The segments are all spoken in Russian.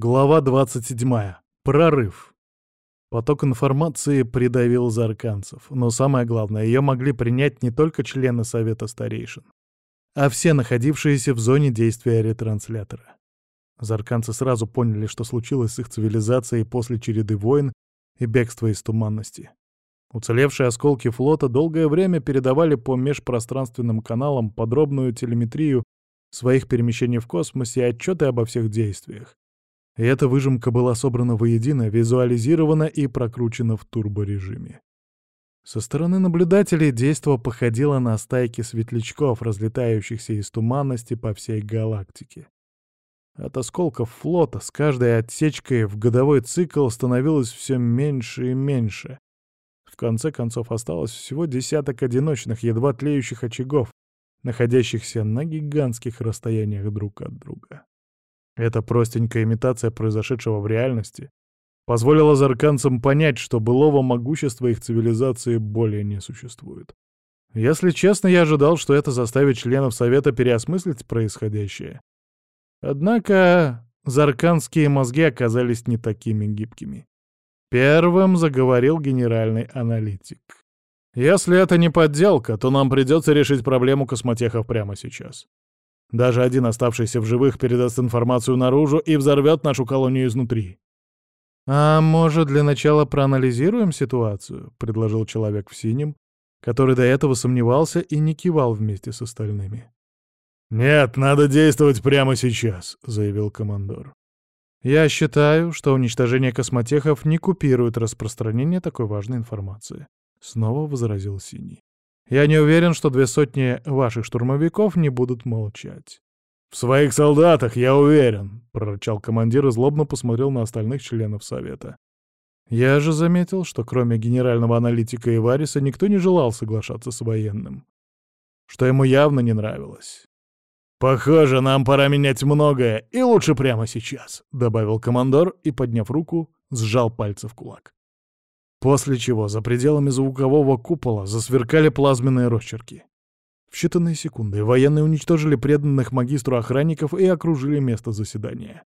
Глава 27. Прорыв. Поток информации придавил зарканцев, но самое главное, ее могли принять не только члены Совета Старейшин, а все находившиеся в зоне действия ретранслятора. Зарканцы сразу поняли, что случилось с их цивилизацией после череды войн и бегства из туманности. Уцелевшие осколки флота долгое время передавали по межпространственным каналам подробную телеметрию своих перемещений в космосе и отчеты обо всех действиях. И эта выжимка была собрана воедино, визуализирована и прокручена в турборежиме. Со стороны наблюдателей действо походило на стайки светлячков, разлетающихся из туманности по всей галактике. От осколков флота с каждой отсечкой в годовой цикл становилось все меньше и меньше. В конце концов осталось всего десяток одиночных, едва тлеющих очагов, находящихся на гигантских расстояниях друг от друга. Эта простенькая имитация произошедшего в реальности позволила зарканцам понять, что былого могущества их цивилизации более не существует. Если честно, я ожидал, что это заставит членов Совета переосмыслить происходящее. Однако зарканские мозги оказались не такими гибкими. Первым заговорил генеральный аналитик. «Если это не подделка, то нам придется решить проблему космотехов прямо сейчас. Даже один оставшийся в живых передаст информацию наружу и взорвет нашу колонию изнутри. «А может, для начала проанализируем ситуацию?» — предложил человек в синем, который до этого сомневался и не кивал вместе с остальными. «Нет, надо действовать прямо сейчас», — заявил командор. «Я считаю, что уничтожение космотехов не купирует распространение такой важной информации», — снова возразил Синий. Я не уверен, что две сотни ваших штурмовиков не будут молчать. «В своих солдатах я уверен», — прорычал командир и злобно посмотрел на остальных членов Совета. Я же заметил, что кроме генерального аналитика и Вариса никто не желал соглашаться с военным. Что ему явно не нравилось. «Похоже, нам пора менять многое, и лучше прямо сейчас», — добавил командор и, подняв руку, сжал пальцы в кулак. После чего за пределами звукового купола засверкали плазменные росчерки. В считанные секунды военные уничтожили преданных магистру охранников и окружили место заседания.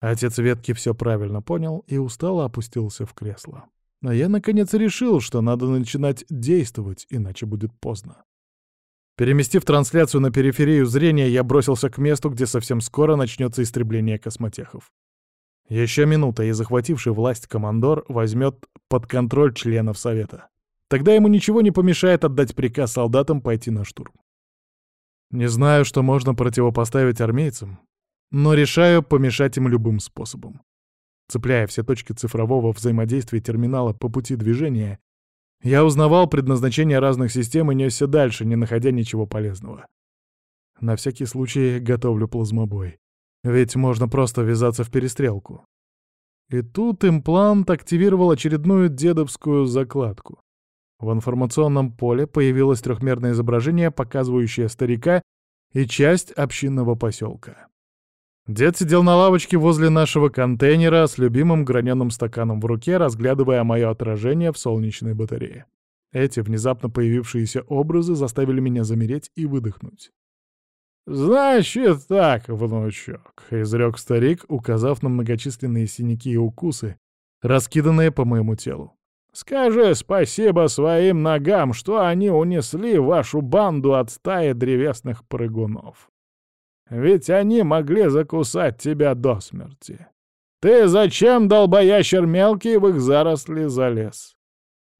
Отец ветки все правильно понял и устало опустился в кресло. А я, наконец, решил, что надо начинать действовать, иначе будет поздно. Переместив трансляцию на периферию зрения, я бросился к месту, где совсем скоро начнется истребление космотехов. Еще минута, и захвативший власть командор возьмет под контроль членов Совета. Тогда ему ничего не помешает отдать приказ солдатам пойти на штурм. Не знаю, что можно противопоставить армейцам, но решаю помешать им любым способом. Цепляя все точки цифрового взаимодействия терминала по пути движения, я узнавал предназначение разных систем и несся дальше, не находя ничего полезного. На всякий случай готовлю плазмобой. Ведь можно просто ввязаться в перестрелку. И тут имплант активировал очередную дедовскую закладку. В информационном поле появилось трехмерное изображение, показывающее старика и часть общинного поселка. Дед сидел на лавочке возле нашего контейнера с любимым граненым стаканом в руке, разглядывая мое отражение в солнечной батарее. Эти внезапно появившиеся образы заставили меня замереть и выдохнуть. «Значит так, внучок», — изрек старик, указав на многочисленные синяки и укусы, раскиданные по моему телу. «Скажи спасибо своим ногам, что они унесли вашу банду от стаи древесных прыгунов. Ведь они могли закусать тебя до смерти. Ты зачем, долбоящер мелкий, в их заросли залез?»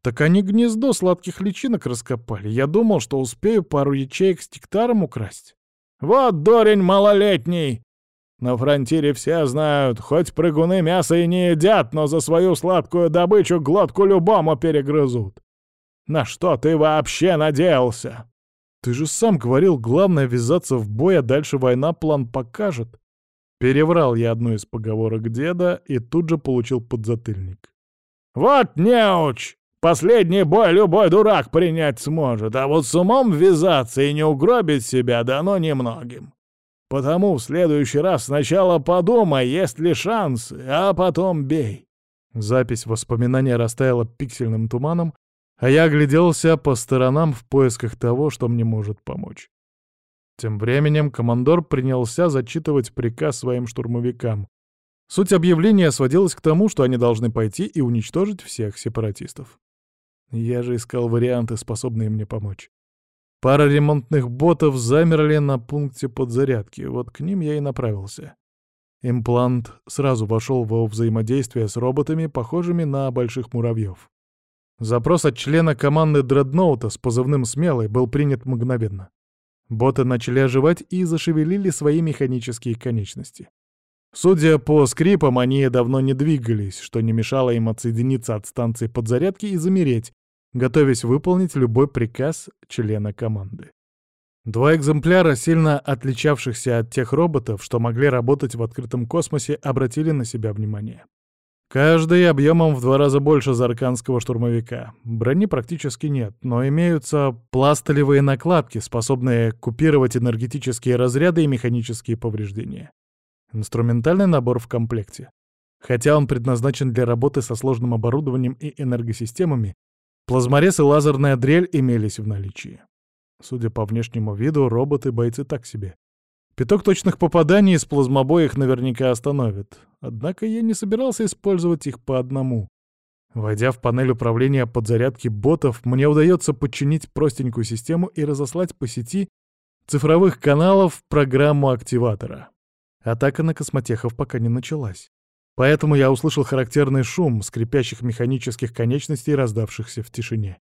«Так они гнездо сладких личинок раскопали. Я думал, что успею пару ячеек с тиктаром украсть». Вот дурень малолетний! На фронтире все знают, хоть прыгуны мясо и не едят, но за свою сладкую добычу глотку любому перегрызут. На что ты вообще надеялся? Ты же сам говорил, главное ввязаться в бой, а дальше война план покажет. Переврал я одну из поговорок деда и тут же получил подзатыльник. «Вот неуч! Последний бой любой дурак принять сможет, а вот с умом ввязаться и не угробить себя дано немногим. Потому в следующий раз сначала подумай, есть ли шансы, а потом бей. Запись воспоминания растаяла пиксельным туманом, а я огляделся по сторонам в поисках того, что мне может помочь. Тем временем командор принялся зачитывать приказ своим штурмовикам, Суть объявления сводилась к тому, что они должны пойти и уничтожить всех сепаратистов. Я же искал варианты, способные мне помочь. Пара ремонтных ботов замерли на пункте подзарядки, вот к ним я и направился. Имплант сразу вошел во взаимодействие с роботами, похожими на больших муравьев. Запрос от члена команды Дредноута с позывным «Смелый» был принят мгновенно. Боты начали оживать и зашевелили свои механические конечности. Судя по скрипам, они давно не двигались, что не мешало им отсоединиться от станции подзарядки и замереть, готовясь выполнить любой приказ члена команды. Два экземпляра, сильно отличавшихся от тех роботов, что могли работать в открытом космосе, обратили на себя внимание. Каждый объемом в два раза больше зарканского штурмовика. Брони практически нет, но имеются пластолевые накладки, способные купировать энергетические разряды и механические повреждения. Инструментальный набор в комплекте. Хотя он предназначен для работы со сложным оборудованием и энергосистемами, плазморез и лазерная дрель имелись в наличии. Судя по внешнему виду, роботы-бойцы так себе. Пяток точных попаданий из плазмобоя наверняка остановит. Однако я не собирался использовать их по одному. Войдя в панель управления подзарядки ботов, мне удается подчинить простенькую систему и разослать по сети цифровых каналов программу активатора. Атака на космотехов пока не началась. Поэтому я услышал характерный шум скрипящих механических конечностей, раздавшихся в тишине.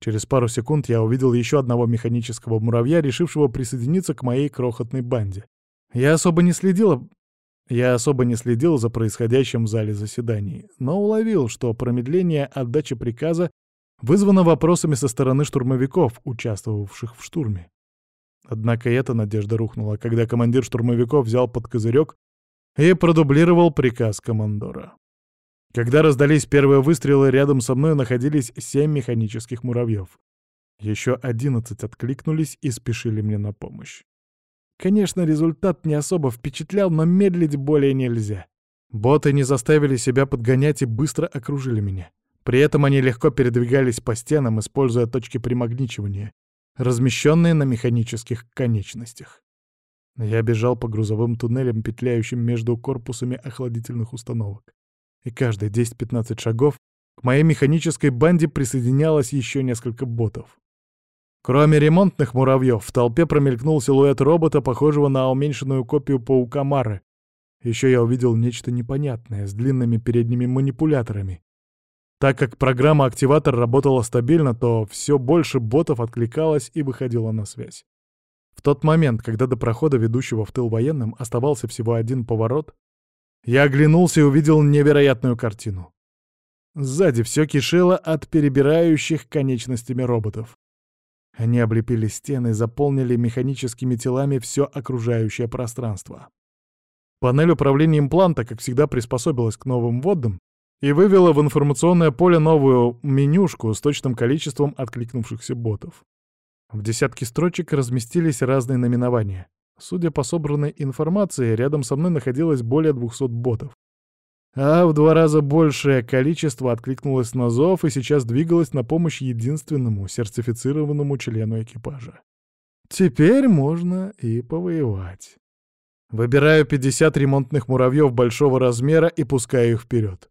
Через пару секунд я увидел еще одного механического муравья, решившего присоединиться к моей крохотной банде. Я особо не следил... Я особо не следил за происходящим в зале заседаний, но уловил, что промедление отдачи приказа вызвано вопросами со стороны штурмовиков, участвовавших в штурме. Однако эта надежда рухнула, когда командир штурмовиков взял под козырек и продублировал приказ командора. Когда раздались первые выстрелы, рядом со мной находились семь механических муравьев. Еще одиннадцать откликнулись и спешили мне на помощь. Конечно, результат не особо впечатлял, но медлить более нельзя. Боты не заставили себя подгонять и быстро окружили меня. При этом они легко передвигались по стенам, используя точки примагничивания, размещенные на механических конечностях. Я бежал по грузовым туннелям, петляющим между корпусами охладительных установок. И каждые 10-15 шагов к моей механической банде присоединялось еще несколько ботов. Кроме ремонтных муравьев, в толпе промелькнул силуэт робота, похожего на уменьшенную копию паука Мары. Еще я увидел нечто непонятное, с длинными передними манипуляторами. Так как программа-активатор работала стабильно, то все больше ботов откликалось и выходило на связь. В тот момент, когда до прохода, ведущего в тыл военным, оставался всего один поворот, я оглянулся и увидел невероятную картину. Сзади все кишело от перебирающих конечностями роботов. Они облепили стены, заполнили механическими телами все окружающее пространство. Панель управления импланта, как всегда, приспособилась к новым вводам и вывела в информационное поле новую менюшку с точным количеством откликнувшихся ботов. В десятке строчек разместились разные наименования. Судя по собранной информации, рядом со мной находилось более 200 ботов. А в два раза большее количество откликнулось на зов и сейчас двигалось на помощь единственному сертифицированному члену экипажа. Теперь можно и повоевать. Выбираю 50 ремонтных муравьев большого размера и пускаю их вперед.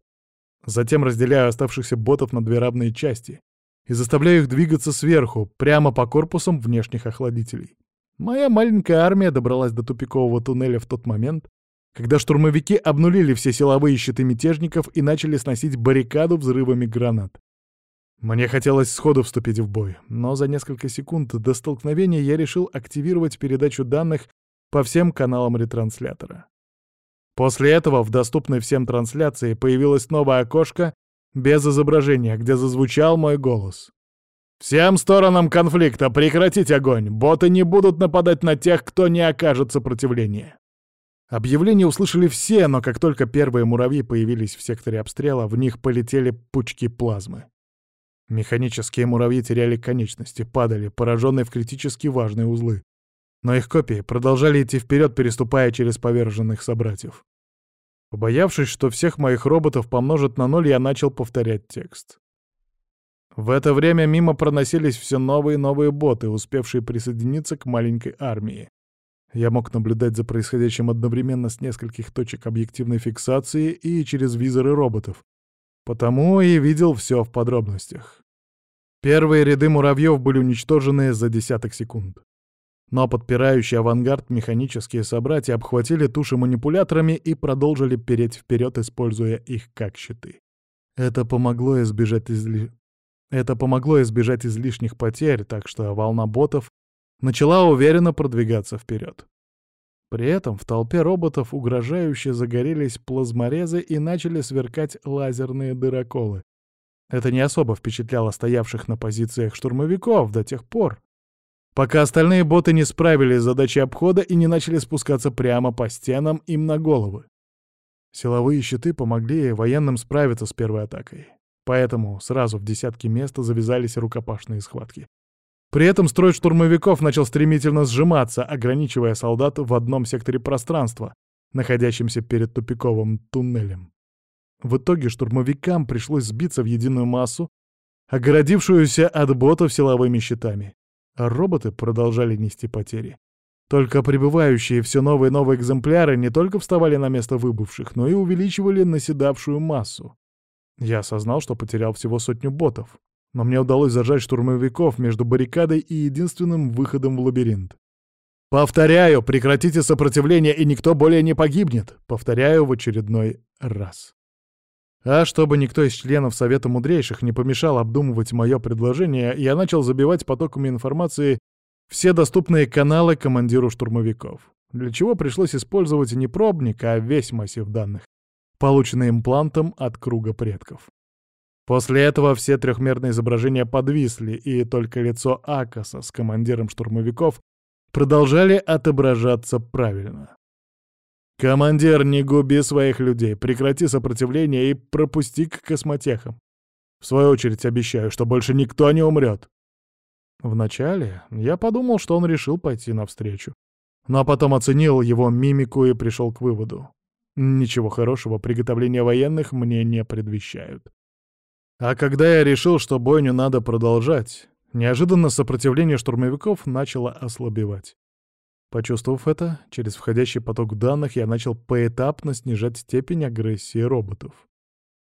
Затем разделяю оставшихся ботов на две равные части и заставляю их двигаться сверху, прямо по корпусам внешних охладителей. Моя маленькая армия добралась до тупикового туннеля в тот момент, когда штурмовики обнулили все силовые щиты мятежников и начали сносить баррикаду взрывами гранат. Мне хотелось сходу вступить в бой, но за несколько секунд до столкновения я решил активировать передачу данных по всем каналам ретранслятора. После этого в доступной всем трансляции появилось новое окошко без изображения, где зазвучал мой голос. «Всем сторонам конфликта прекратить огонь! Боты не будут нападать на тех, кто не окажет сопротивления!» Объявление услышали все, но как только первые муравьи появились в секторе обстрела, в них полетели пучки плазмы. Механические муравьи теряли конечности, падали, пораженные в критически важные узлы но их копии продолжали идти вперед, переступая через поверженных собратьев. Побоявшись, что всех моих роботов помножат на ноль, я начал повторять текст. В это время мимо проносились все новые и новые боты, успевшие присоединиться к маленькой армии. Я мог наблюдать за происходящим одновременно с нескольких точек объективной фиксации и через визоры роботов. Потому и видел все в подробностях. Первые ряды муравьев были уничтожены за десяток секунд. Но подпирающий авангард механические собратья обхватили туши манипуляторами и продолжили переть вперед, используя их как щиты. Это помогло избежать, изли... Это помогло избежать излишних потерь, так что волна ботов начала уверенно продвигаться вперед. При этом в толпе роботов угрожающе загорелись плазморезы и начали сверкать лазерные дыроколы. Это не особо впечатляло стоявших на позициях штурмовиков до тех пор, пока остальные боты не справились с задачей обхода и не начали спускаться прямо по стенам им на головы. Силовые щиты помогли военным справиться с первой атакой. Поэтому сразу в десятки мест завязались рукопашные схватки. При этом строй штурмовиков начал стремительно сжиматься, ограничивая солдат в одном секторе пространства, находящемся перед тупиковым туннелем. В итоге штурмовикам пришлось сбиться в единую массу, огородившуюся от ботов силовыми щитами роботы продолжали нести потери. Только прибывающие все новые и новые экземпляры не только вставали на место выбывших, но и увеличивали наседавшую массу. Я осознал, что потерял всего сотню ботов, но мне удалось зажать штурмовиков между баррикадой и единственным выходом в лабиринт. «Повторяю, прекратите сопротивление, и никто более не погибнет!» Повторяю в очередной раз. А чтобы никто из членов Совета Мудрейших не помешал обдумывать мое предложение, я начал забивать потоками информации все доступные каналы командиру штурмовиков, для чего пришлось использовать не пробник, а весь массив данных, полученный имплантом от круга предков. После этого все трехмерные изображения подвисли, и только лицо Акаса с командиром штурмовиков продолжали отображаться правильно. «Командир, не губи своих людей, прекрати сопротивление и пропусти к космотехам. В свою очередь обещаю, что больше никто не умрет». Вначале я подумал, что он решил пойти навстречу. Но потом оценил его мимику и пришел к выводу. Ничего хорошего приготовления военных мне не предвещают. А когда я решил, что бойню надо продолжать, неожиданно сопротивление штурмовиков начало ослабевать. Почувствовав это, через входящий поток данных я начал поэтапно снижать степень агрессии роботов.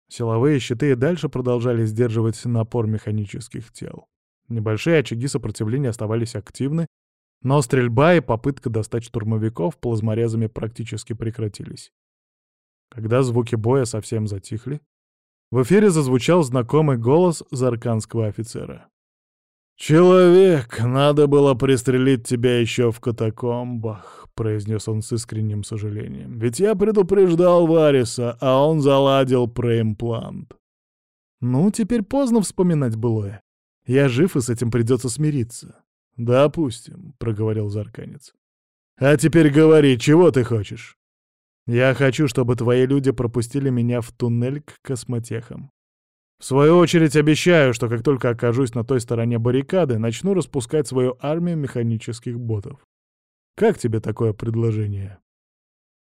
Силовые щиты и дальше продолжали сдерживать напор механических тел. Небольшие очаги сопротивления оставались активны, но стрельба и попытка достать штурмовиков плазморезами практически прекратились. Когда звуки боя совсем затихли, в эфире зазвучал знакомый голос зарканского офицера. «Человек, надо было пристрелить тебя еще в катакомбах», — произнес он с искренним сожалением. «Ведь я предупреждал Вариса, а он заладил преимплант». «Ну, теперь поздно вспоминать былое. Я жив, и с этим придется смириться». «Допустим», — проговорил Зарканец. «А теперь говори, чего ты хочешь?» «Я хочу, чтобы твои люди пропустили меня в туннель к космотехам. В свою очередь обещаю, что как только окажусь на той стороне баррикады, начну распускать свою армию механических ботов. Как тебе такое предложение?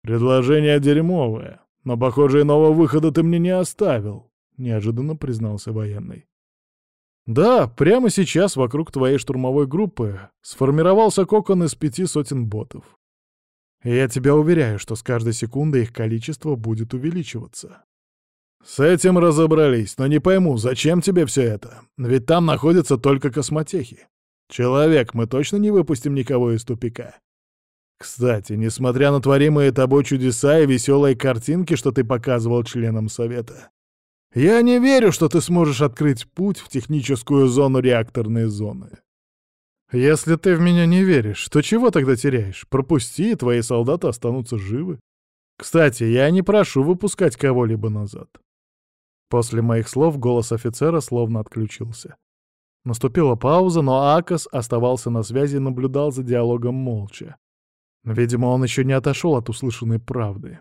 Предложение дерьмовое, но, похоже, иного выхода ты мне не оставил, — неожиданно признался военный. Да, прямо сейчас вокруг твоей штурмовой группы сформировался кокон из пяти сотен ботов. И я тебя уверяю, что с каждой секундой их количество будет увеличиваться. «С этим разобрались, но не пойму, зачем тебе все это? Ведь там находятся только космотехи. Человек, мы точно не выпустим никого из тупика. Кстати, несмотря на творимые тобой чудеса и веселые картинки, что ты показывал членам Совета, я не верю, что ты сможешь открыть путь в техническую зону реакторной зоны. Если ты в меня не веришь, то чего тогда теряешь? Пропусти, и твои солдаты останутся живы. Кстати, я не прошу выпускать кого-либо назад. После моих слов голос офицера словно отключился. Наступила пауза, но Акас оставался на связи и наблюдал за диалогом молча. Видимо, он еще не отошел от услышанной правды.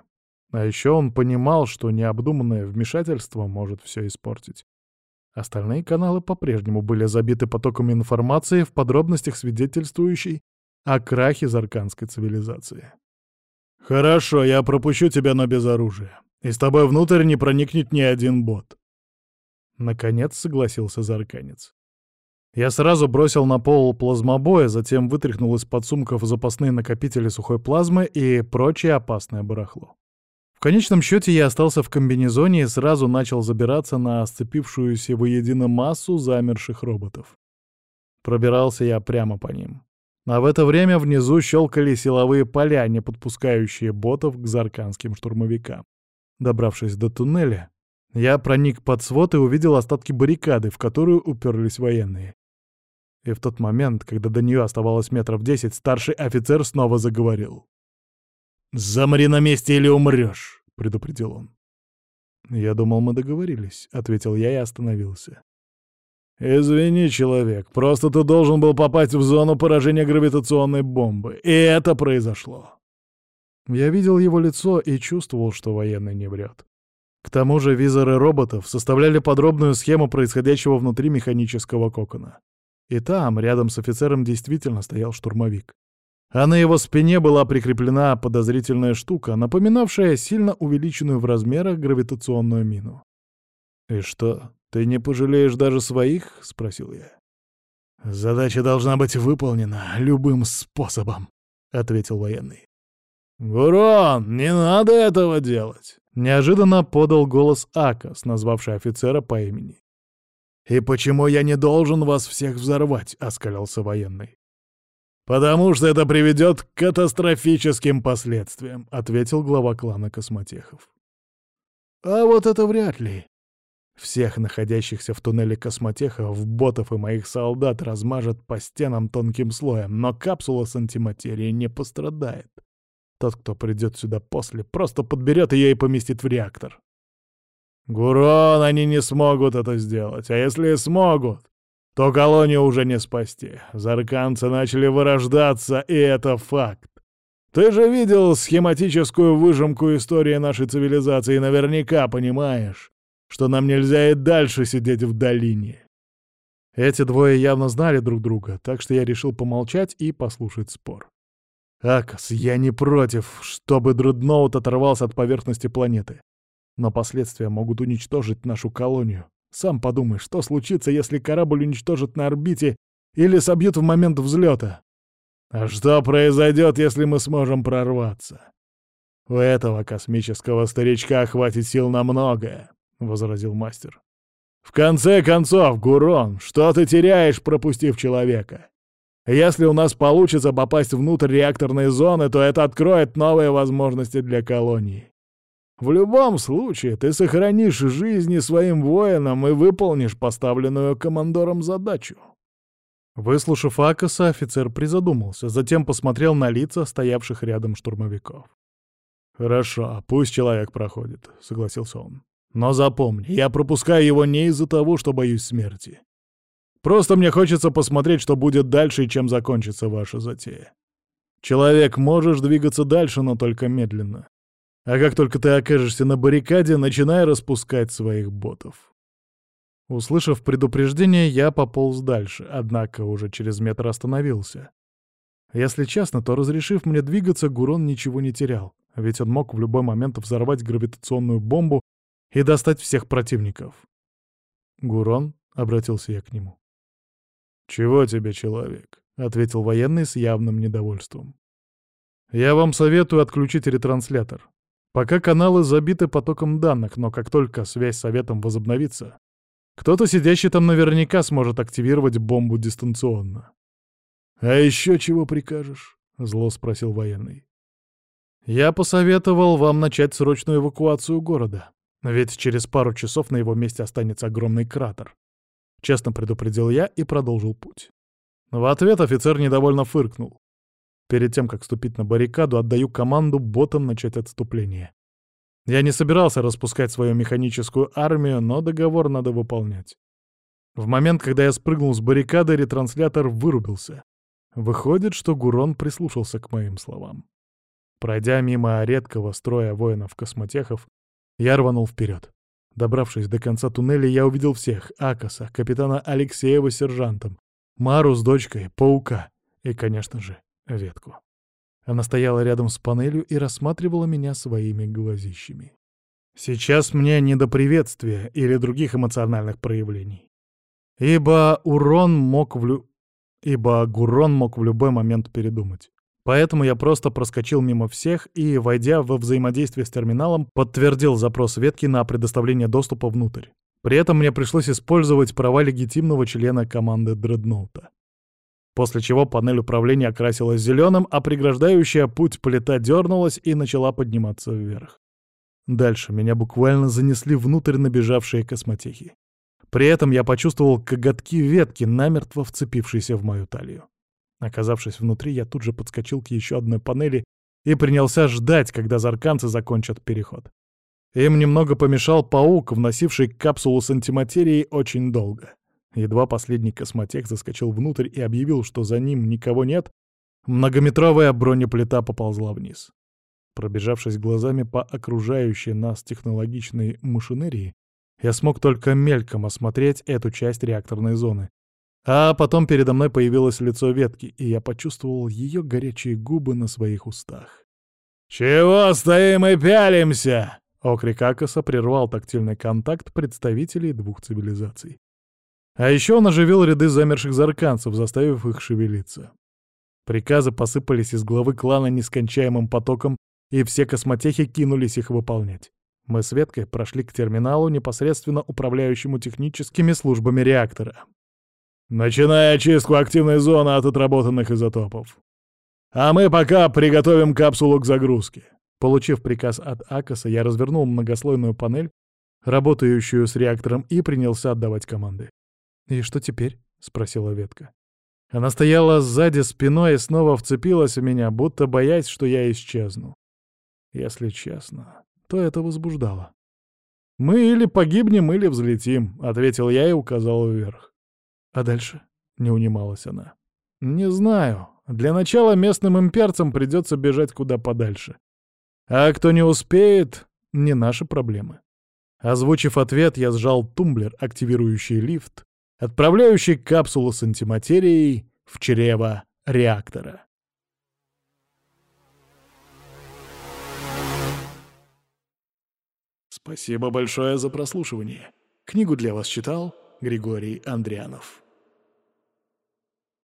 А еще он понимал, что необдуманное вмешательство может все испортить. Остальные каналы по-прежнему были забиты потоками информации в подробностях свидетельствующей о крахе зарканской цивилизации. «Хорошо, я пропущу тебя, но без оружия и с тобой внутрь не проникнет ни один бот. Наконец согласился Зарканец. Я сразу бросил на пол плазмобоя, затем вытряхнул из-под сумков запасные накопители сухой плазмы и прочее опасное барахло. В конечном счете я остался в комбинезоне и сразу начал забираться на сцепившуюся воедино массу замерших роботов. Пробирался я прямо по ним. А в это время внизу щелкали силовые поля, не подпускающие ботов к зарканским штурмовикам. Добравшись до туннеля, я проник под свод и увидел остатки баррикады, в которую уперлись военные. И в тот момент, когда до нее оставалось метров десять, старший офицер снова заговорил. «Замри на месте или умрешь!» — предупредил он. «Я думал, мы договорились», — ответил я и остановился. «Извини, человек, просто ты должен был попасть в зону поражения гравитационной бомбы, и это произошло». Я видел его лицо и чувствовал, что военный не врет. К тому же визоры роботов составляли подробную схему происходящего внутри механического кокона. И там, рядом с офицером, действительно стоял штурмовик. А на его спине была прикреплена подозрительная штука, напоминавшая сильно увеличенную в размерах гравитационную мину. «И что, ты не пожалеешь даже своих?» — спросил я. «Задача должна быть выполнена любым способом», — ответил военный. «Гурон, не надо этого делать!» — неожиданно подал голос Акас, назвавший офицера по имени. «И почему я не должен вас всех взорвать?» — оскалился военный. «Потому что это приведет к катастрофическим последствиям», — ответил глава клана Космотехов. «А вот это вряд ли. Всех находящихся в туннеле Космотехов, ботов и моих солдат размажет по стенам тонким слоем, но капсула с антиматерией не пострадает. Тот, кто придет сюда после, просто подберет ее и поместит в реактор. Гурон, они не смогут это сделать, а если и смогут, то колонию уже не спасти. Зарканцы начали вырождаться, и это факт. Ты же видел схематическую выжимку истории нашей цивилизации и наверняка понимаешь, что нам нельзя и дальше сидеть в долине. Эти двое явно знали друг друга, так что я решил помолчать и послушать спор. «Акас, я не против, чтобы дредноут оторвался от поверхности планеты. Но последствия могут уничтожить нашу колонию. Сам подумай, что случится, если корабль уничтожит на орбите или собьют в момент взлета? А что произойдет, если мы сможем прорваться? У этого космического старичка хватит сил на многое, — возразил мастер. В конце концов, Гурон, что ты теряешь, пропустив человека? Если у нас получится попасть внутрь реакторной зоны, то это откроет новые возможности для колонии. В любом случае, ты сохранишь жизни своим воинам и выполнишь поставленную командором задачу. Выслушав Акаса, офицер призадумался, затем посмотрел на лица стоявших рядом штурмовиков. «Хорошо, пусть человек проходит», — согласился он. «Но запомни, я пропускаю его не из-за того, что боюсь смерти. Просто мне хочется посмотреть, что будет дальше и чем закончится ваша затея. Человек, можешь двигаться дальше, но только медленно. А как только ты окажешься на баррикаде, начинай распускать своих ботов. Услышав предупреждение, я пополз дальше, однако уже через метр остановился. Если честно, то, разрешив мне двигаться, Гурон ничего не терял, ведь он мог в любой момент взорвать гравитационную бомбу и достать всех противников. «Гурон?» — обратился я к нему. «Чего тебе, человек?» — ответил военный с явным недовольством. «Я вам советую отключить ретранслятор. Пока каналы забиты потоком данных, но как только связь с Советом возобновится, кто-то, сидящий там наверняка, сможет активировать бомбу дистанционно. «А еще чего прикажешь?» — зло спросил военный. «Я посоветовал вам начать срочную эвакуацию города, ведь через пару часов на его месте останется огромный кратер». Честно предупредил я и продолжил путь. В ответ офицер недовольно фыркнул. Перед тем, как ступить на баррикаду, отдаю команду ботам начать отступление. Я не собирался распускать свою механическую армию, но договор надо выполнять. В момент, когда я спрыгнул с баррикады, ретранслятор вырубился. Выходит, что Гурон прислушался к моим словам. Пройдя мимо редкого строя воинов-космотехов, я рванул вперед. Добравшись до конца туннеля, я увидел всех — Акаса, капитана Алексеева сержантом, Мару с дочкой, Паука и, конечно же, ветку. Она стояла рядом с панелью и рассматривала меня своими глазищами. Сейчас мне не до приветствия или других эмоциональных проявлений. Ибо урон мог в лю... Ибо Гурон мог в любой момент передумать. Поэтому я просто проскочил мимо всех и, войдя во взаимодействие с терминалом, подтвердил запрос ветки на предоставление доступа внутрь. При этом мне пришлось использовать права легитимного члена команды Дредноута. После чего панель управления окрасилась зеленым, а преграждающая путь плита дернулась и начала подниматься вверх. Дальше меня буквально занесли внутрь набежавшие космотехи. При этом я почувствовал коготки ветки, намертво вцепившиеся в мою талию. Оказавшись внутри, я тут же подскочил к еще одной панели и принялся ждать, когда зарканцы закончат переход. Им немного помешал паук, вносивший капсулу с антиматерией очень долго. Едва последний космотех заскочил внутрь и объявил, что за ним никого нет, многометровая бронеплита поползла вниз. Пробежавшись глазами по окружающей нас технологичной машинерии, я смог только мельком осмотреть эту часть реакторной зоны, а потом передо мной появилось лицо ветки, и я почувствовал ее горячие губы на своих устах. «Чего стоим и пялимся?» Окрик Акаса прервал тактильный контакт представителей двух цивилизаций. А еще он оживил ряды замерших зарканцев, заставив их шевелиться. Приказы посыпались из главы клана нескончаемым потоком, и все космотехи кинулись их выполнять. Мы с Веткой прошли к терминалу, непосредственно управляющему техническими службами реактора. Начиная очистку активной зоны от отработанных изотопов. А мы пока приготовим капсулу к загрузке. Получив приказ от Акаса, я развернул многослойную панель, работающую с реактором, и принялся отдавать команды. «И что теперь?» — спросила ветка. Она стояла сзади спиной и снова вцепилась в меня, будто боясь, что я исчезну. Если честно, то это возбуждало. «Мы или погибнем, или взлетим», — ответил я и указал вверх. «А дальше?» — не унималась она. «Не знаю. Для начала местным имперцам придется бежать куда подальше. А кто не успеет — не наши проблемы». Озвучив ответ, я сжал тумблер, активирующий лифт, отправляющий капсулу с антиматерией в чрево реактора. Спасибо большое за прослушивание. Книгу для вас читал Григорий Андрианов.